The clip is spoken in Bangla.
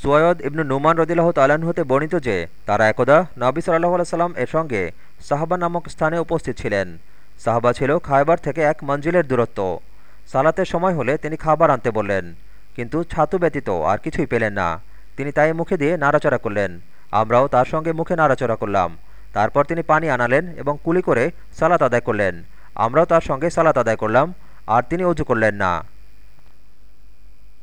সুয়দ ইবনু নুমান রদিল্লাহ তালান হতে বর্ণিত যে, তারা একদা নবী সাল্লাহ সাল্লাম এর সঙ্গে সাহাবা নামক স্থানে উপস্থিত ছিলেন। সাহাবা ছিল খায়বার থেকে এক মঞ্জিলের দূরত্ব। সালাতের সময় হলে তিনি খাবার আনতে বললেন, কিন্তু ছাতু ব্যতীত আর কিছুই পেলেন না। তিনি তাই মুখে দিয়ে নাড়াচড়া করলেন। আমরাও তার সঙ্গে মুখে নাড়াচড়া করলাম। তারপর তিনি পানি আনালেন এবং কুলি করে সালাত আদায় করলেন। আমরাও তার সঙ্গে সালাত আদায় করলাম, আর তিনি অজু করলেন না।